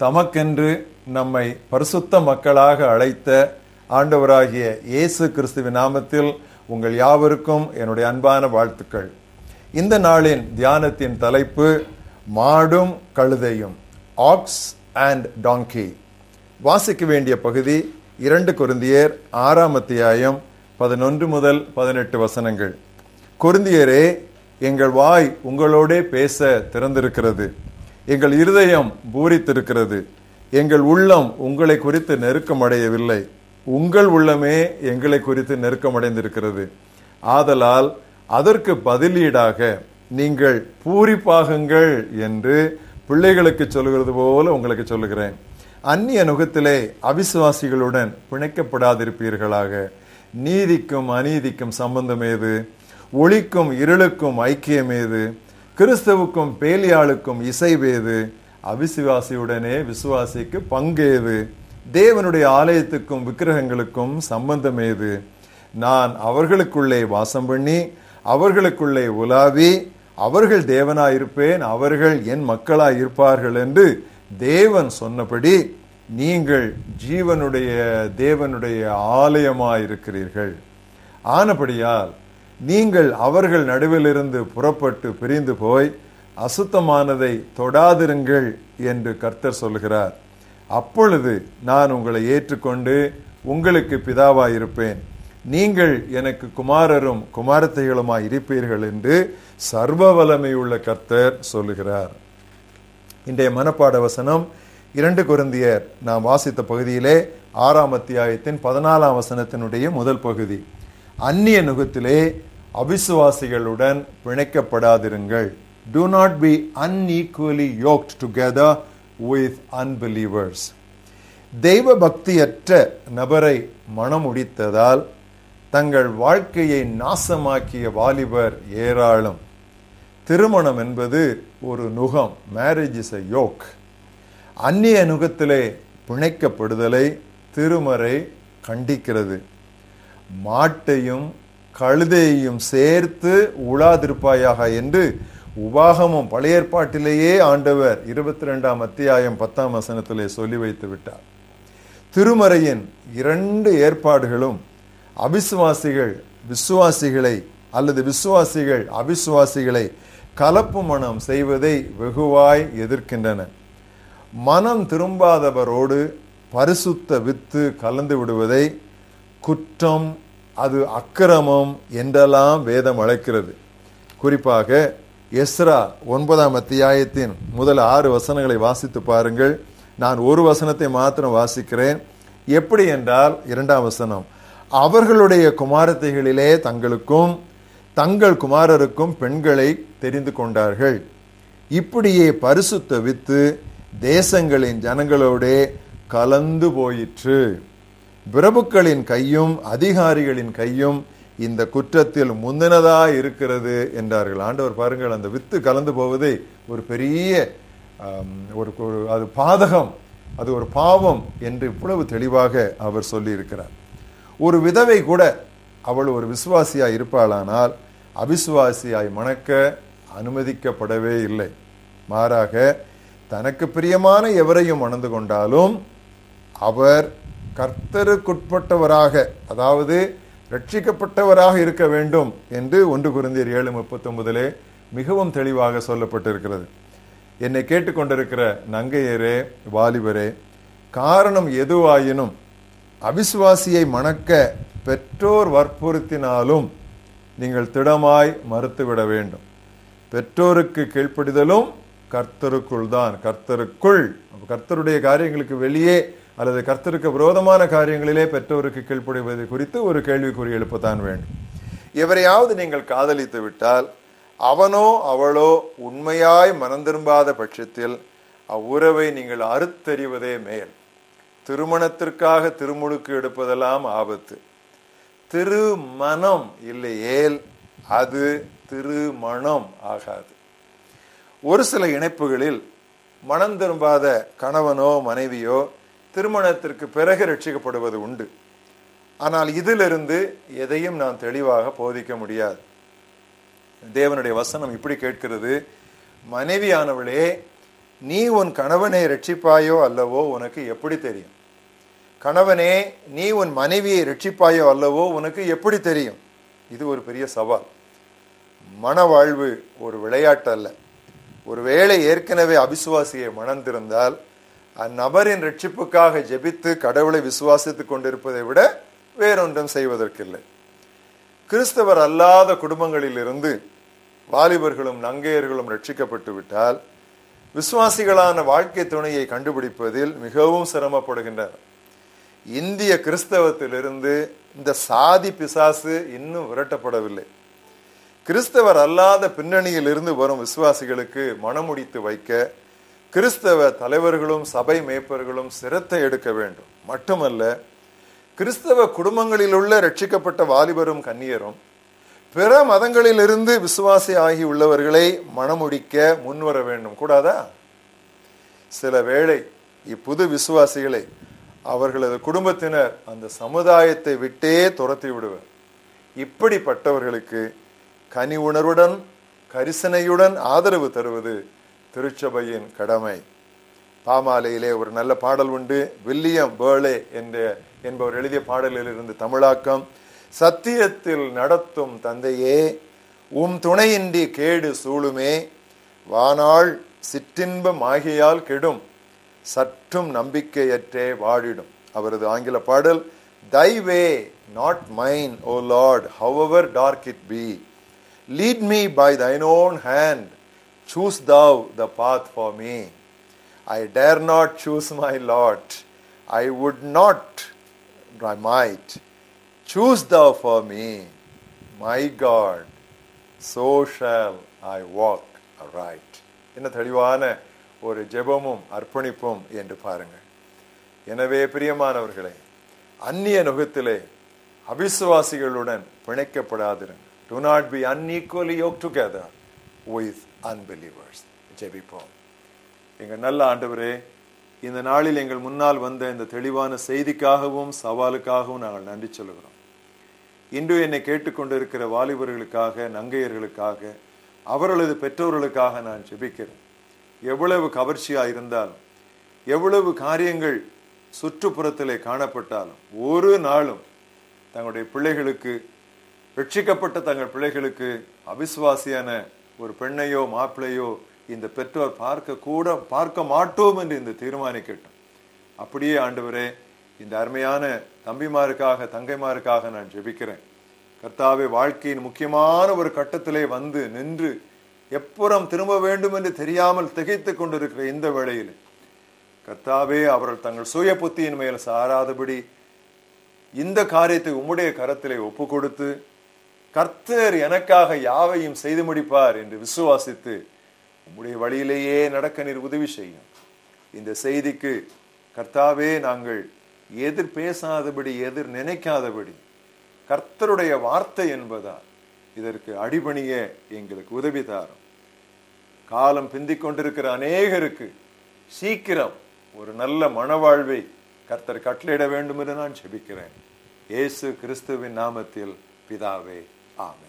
தமக்கென்று நம்மை பரிசுத்த மக்களாக அழைத்த ஆண்டவராகிய இயேசு கிறிஸ்துவின் நாமத்தில் உங்கள் யாவருக்கும் என்னுடைய அன்பான வாழ்த்துக்கள். இந்த நாளின் தியானத்தின் தலைப்பு மாடும் கழுதையும் ஆக்ஸ் அண்ட் டாங்கி வாசிக்க வேண்டிய பகுதி இரண்டு குருந்தியர் ஆறாம் அத்தியாயம் பதினொன்று முதல் பதினெட்டு வசனங்கள். குருந்தியரே எங்கள் வாய் உங்களோடே பேச திறந்திருக்கிறது. எங்கள் இருதயம் பூரித்திருக்கிறது. எங்கள் உள்ளம் உங்களை குறித்து நெருக்கமடையவில்லை. உங்கள் உள்ளமே எங்களை குறித்து நெருக்கமடைந்திருக்கிறது. ஆதலால் அதற்கு பதிலீடாக நீங்கள் பூரிப்பாகுங்கள் என்று பிள்ளைகளுக்கு சொல்லுகிறது போல உங்களுக்கு சொல்லுகிறேன். அந்நிய நுகத்திலே அவிசுவாசிகளுடன் பிணைக்கப்படாதிருப்பீர்களாக. நீதிக்கும் அநீதிக்கும் சம்பந்தம் ஏது? ஒளிக்கும் இருளுக்கும் ஐக்கியம் ஏது? கிறிஸ்தவுக்கும் பேலியாளுக்கும் இசைவேது அவிசுவாசியுடனே விசுவாசிக்கு பங்கேது தேவனுடைய ஆலயத்துக்கும் விக்கிரகங்களுக்கும் சம்பந்தம் ஏது? நான் அவர்களுக்குள்ளே வாசம் பண்ணி அவர்களுக்குள்ளே உலாவி அவர்கள் தேவனாயிருப்பேன் அவர்கள் என் மக்களாய் இருப்பார்கள் என்று தேவன் சொன்னபடி நீங்கள் ஜீவனுடைய தேவனுடைய ஆலயமாயிருக்கிறீர்கள். ஆனபடியால் நீங்கள் அவர்கள் நடுவிலிருந்து புறப்பட்டு பிரிந்து போய் அசுத்தமானதை தொடாதிருங்கள் என்று கர்த்தர் சொல்கிறார் அப்பொழுது நான் உங்களை ஏற்றுக்கொண்டு உங்களுக்கு பிதாவாயிருப்பேன். நீங்கள் எனக்கு குமாரரும் குமாரத்தைகளுமாய் இருப்பீர்கள் என்று சர்வ வல்லமையுள்ள கர்த்தர் சொல்லுகிறார். இன்றைய மனப்பாட வசனம் இரண்டு குருந்தியர் நாம் வாசித்த பகுதியிலே ஆறாம் அத்தியாயத்தின் பதினாலாம் வசனத்தினுடைய முதல் பகுதி. அந்நிய நுகத்திலே அவிசுவாசிகளுடன் பிணைக்கப்படாதிருங்கள். Do not be unequally yoked together with unbelievers. தெய்வ பக்தியற்ற நபரை மனமுடித்ததால் தங்கள் வாழ்க்கையை நாசமாக்கிய வாலிபர் ஏராளம். திருமணம் என்பது ஒரு நுகம் மேரேஜ் இஸ் அ யோக் அந்நிய நுகத்திலே பிணைக்கப்படுதலை திருமறை கண்டிக்கிறது. மாட்டையும் கழுதையையும் சேர்த்து உழாதிருப்பாயாக என்று உபாகமும் பழைய ஏற்பாட்டிலேயே ஆண்டவர் இருபத்தி ரெண்டாம் அத்தியாயம் பத்தாம் வசனத்திலே சொல்லி வைத்து விட்டார். திருமறையின் இரண்டு ஏற்பாடுகளும் அபிசுவாசிகள் விசுவாசிகளை அல்லது விசுவாசிகள் அபிசுவாசிகளை கலப்பு மனம் செய்வதை வெகுவாய் எதிர்க்கின்றன. மனம் திரும்பாதவரோடு பரிசுத்த வித்து கலந்து விடுவதை குற்றம் அது அக்கிரமம் என்றெல்லாம் வேதம் அழைக்கிறது. குறிப்பாக எஸ்ரா ஒன்பதாம் அத்தியாயத்தின் முதல் ஆறு வசனங்களை வாசித்து பாருங்கள். நான் ஒரு வசனத்தை மாத்திரம் வாசிக்கிறேன். எப்படி என்றால் இரண்டாம் வசனம் அவர்களுடைய குமாரத்தைகளிலே தங்களுக்கும் தங்கள் குமாரருக்கும் பெண்களை தெரிந்து கொண்டார்கள். இப்படியே பரிசுத்த வித்து தேசங்களின் ஜனங்களோடே கலந்து போயிற்று. பிரபுக்களின் கையும் அதிகாரிகளின் கையும் இந்த குற்றத்தில் முந்தினதா இருக்கிறது என்றார்கள். ஆண்டவர் பாருங்கள் அந்த வித்து கலந்து போவதை ஒரு பெரிய ஒரு அது பாதகம் அது ஒரு பாவம் என்று இவ்வளவு தெளிவாக அவர் சொல்லியிருக்கிறார். ஒரு விதவை கூட அவள் ஒரு விசுவாசியாய் இருப்பாளானால் அவிசுவாசியாய் மணக்க அனுமதிக்கப்படவே இல்லை. மாறாக தனக்கு பிரியமான எவரையும் மணந்து கொண்டாலும் அவர் கர்த்தருக்குட்பட்டவராக அதாவது ரட்சிக்கப்பட்டவராக இருக்க வேண்டும் என்று ஒன்று குருந்தியர் ஏழு முப்பத்தொன்பதிலே மிகவும் தெளிவாக சொல்லப்பட்டிருக்கிறது. என்னை கேட்டுக்கொண்டிருக்கிற நங்கையரே வாலிபரே காரணம் எதுவாயினும் அவிசுவாசியை மணக்க பெற்றோர் வற்புறுத்தினாலும் நீங்கள் திடமாய் மறுத்துவிட வேண்டும். பெற்றோருக்கு கீழ்ப்படிதலும் கர்த்தருக்குள் தான். கர்த்தருக்குள் கர்த்தருடைய காரியங்களுக்கு வெளியே அல்லது கர்த்தருக்கு விரோதமான காரியங்களிலே பெற்றோருக்கு கீழ்ப்படிவது குறித்து ஒரு கேள்விக்குறி எழுப்பத்தான் வேண்டும். எவரையாவது நீங்கள் காதலித்து விட்டால் அவனோ அவளோ உண்மையாய் மனம் திரும்பாத பட்சத்தில் அவ்வுறவை நீங்கள் அறுத்தறிவதே மேல். திருமணத்திற்காக திருமுழுக்கு எடுப்பதெல்லாம் ஆபத்து. திருமணம் இல்லையேல் அது திருமணம் ஆகாது. ஒரு சில இணைப்புகளில் மனம் திரும்பாத கணவனோ மனைவியோ திருமணத்திற்கு பிறகு ரட்சிக்கப்படுவது உண்டு. ஆனால் இதிலிருந்து எதையும் நாம் தெளிவாக போதிக்க முடியாது. தேவனுடைய வசனம் இப்படி கேட்கிறது மனைவியானவளே நீ உன் கணவனை ரட்சிப்பாயோ அல்லவோ உனக்கு எப்படி தெரியும்? கணவனே நீ உன் மனைவியை ரட்சிப்பாயோ அல்லவோ உனக்கு எப்படி தெரியும்? இது ஒரு பெரிய சவால். மன வாழ்வு ஒரு விளையாட்டு அல்ல. ஒருவேளை ஏற்கனவே அபிசுவாசியை மணந்திருந்தால் அந்நபரின் ரட்சிப்புக்காக ஜெபித்து கடவுளை விசுவாசித்துக் கொண்டிருப்பதை விட வேறொன்றும் செய்வதற்கில்லை. கிறிஸ்தவர் அல்லாத குடும்பங்களிலிருந்து வாலிபர்களும் நங்கையர்களும் ரட்சிக்கப்பட்டு விட்டால் விசுவாசிகளான வாழ்க்கை துணையை கண்டுபிடிப்பதில் மிகவும் சிரமப்படுகின்றனர். இந்திய கிறிஸ்தவத்திலிருந்து இந்த சாதி பிசாசு இன்னும் விரட்டப்படவில்லை. கிறிஸ்தவர் அல்லாத பின்னணியில் இருந்து வரும் விசுவாசிகளுக்கு மனமுடித்து வைக்க கிறிஸ்தவ தலைவர்களும் சபை மேய்ப்பர்களும் சிரத்தை எடுக்க வேண்டும். மட்டுமல்ல கிறிஸ்தவ குடும்பங்களில் உள்ள ரட்சிக்கப்பட்ட வாலிபரும் கன்னியரும் பிற மதங்களிலிருந்து விசுவாசி ஆகி உள்ளவர்களை மனமுடிக்க முன்வர வேண்டும். கூடாதா? சில வேளை இப்புது விசுவாசிகளை அவர்களது குடும்பத்தினர் அந்த சமுதாயத்தை விட்டே துரத்தி விடுவர். இப்படிப்பட்டவர்களுக்கு கனி உணர்வுடன் கரிசனையுடன் ஆதரவு தருவது திருச்சபையின் கடமை. பாமாலையிலே ஒரு நல்ல பாடல் உண்டு. வில்லியம் பேர்லே என்ற என்பவர் எழுதிய பாடலில் இருந்து தமிழாக்கம். சத்தியத்தில் நடத்தும் தந்தையே உம் துணையின்றி கேடு சூழுமே. வானாள் சிற்றின்பம் ஆகியால் கெடும். சற்றும் நம்பிக்கையற்றே வாழிடும். அவரது ஆங்கில பாடல் thy way not mine O lord however dark it be lead me by thine own hand choose thou the path for me I dare not choose my lot. I would not, I might. Choose thou for me, my God. So shall I walk aright. என்ன தெளிவான ஒரு ஜெபமும் அர்ப்பணிப்பும் என்று பாருங்கள் எனவே பிரியமானவர்களே அந்நிய நுகத்திலே அவிசுவாசிகளுடன் பிணைக்கப்படாதிருங்க do not be unequally yoke together with unbelievers ஜெபிப்போம் எங்கள் நல்ல ஆண்டவரே இந்த நாளில் எங்கள் முன்னால் வந்த இந்த தெளிவான செய்திக்காகவும் சவாலுக்காகவும் நாங்கள் நன்றி சொல்கிறோம் இன்று என்னை கேட்டுக்கொண்டிருக்கிற வாலிபர்களுக்காக நங்கையர்களுக்காக அவர்களது பெற்றோர்களுக்காக நான் ஜெபிக்கிறேன். எவ்வளவு கவர்ச்சியாக இருந்தாலும் எவ்வளவு காரியங்கள் சுற்றுப்புறத்திலே காணப்பட்டாலும் ஒரு நாளும் தங்களுடைய பிள்ளைகளுக்கு ரட்சிக்கப்பட்ட தங்கள் பிள்ளைகளுக்கு அவிசுவாசியான ஒரு பெண்ணையோ மாப்பிள்ளையோ இந்த பெற்றோர் பார்க்க கூட பார்க்க மாட்டோம் என்று இந்த தீர்மானிக்கட்டும். அப்படியே ஆண்டவரே இந்த அருமையான தம்பிமாருக்காக தங்கைமாருக்காக நான் ஜெபிக்கிறேன். கர்த்தாவே வாழ்க்கையின் முக்கியமான ஒரு கட்டத்திலே வந்து நின்று எப்புறம் திரும்ப வேண்டும் என்று தெரியாமல் திகைத்து கொண்டிருக்கிற இந்த வேளையில் கர்த்தாவே அவர்கள் தங்கள் சுய புத்தியின் மேல் சாராதபடி இந்த காரியத்தை உம்முடைய கரத்திலே ஒப்பு கொடுத்து கர்த்தர் எனக்காக யாவையும் செய்து முடிப்பார் என்று விசுவாசித்து உம்முடைய வழியிலேயே நடக்க நீர் உதவி செய்யும். இந்த செய்திக்கு கர்த்தாவே நாங்கள் எதிர் பேசாதபடி எதிர் நினைக்காதபடி கர்த்தருடைய வார்த்தை என்பதால் இதற்கு அடிபணிய எங்களுக்கு உதவி தாரும். காலம் பிந்திக் கொண்டிருக்கிற அநேகருக்கு சீக்கிரம் ஒரு நல்ல மனவாழ்வை கர்த்தர் கட்டளையிட வேண்டும் என்று நான் செபிக்கிறேன் இயேசு கிறிஸ்துவின் நாமத்தில் பிதாவே. Amen.